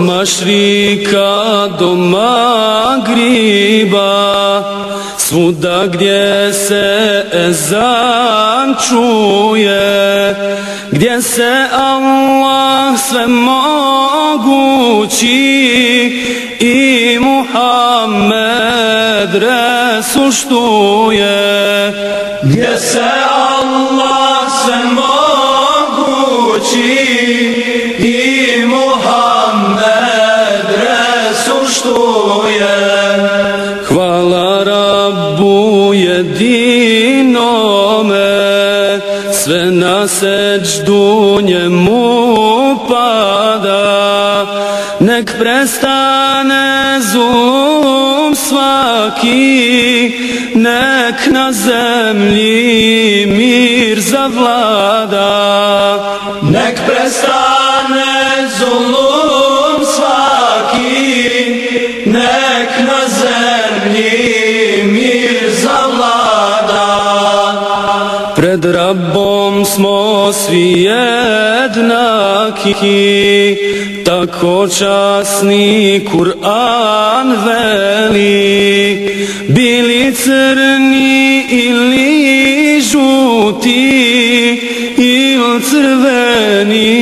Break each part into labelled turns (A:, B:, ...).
A: mašrika do magriba Svuda gdje se ezan čuje Gdje se Allah sve mogući I Muhammed resuštuje. Gdje se Allah sve mogući jedinome Sve na seđdu njemu pada. Nek prestane zum svaki Nek na zemlji mir zavlada. Pred Rabbom smo svi jednaki Tako časni Kur'an veli. Bili crni ili žuti Ili crveni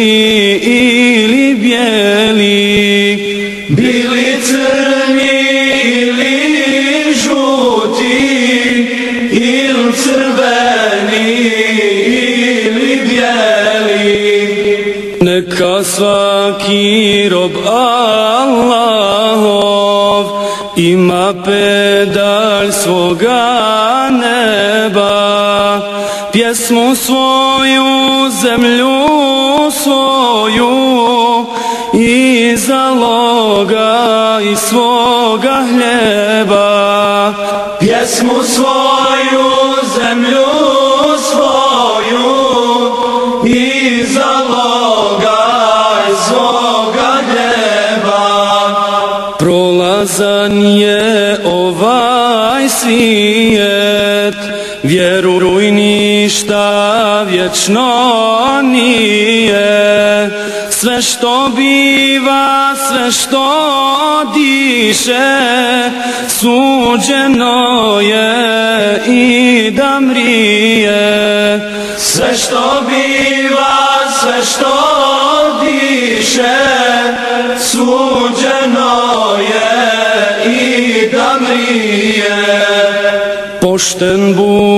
A: ili bijeli. Bili crni ili žuti Ili crveni Neka svaki rob Allahov ima pedalj svoga neba. Pjesmu svoju, zemlju svoju i zaloga i svoga hljeba. Pjesmu svoju, zemlju svoju i zaloga Prazan je ovaj svijet. Vjeruj ništa vječno nije. Sve što biva, sve što diše Suđeno je i da mrije. Sve što biva, sve što diše mochten bu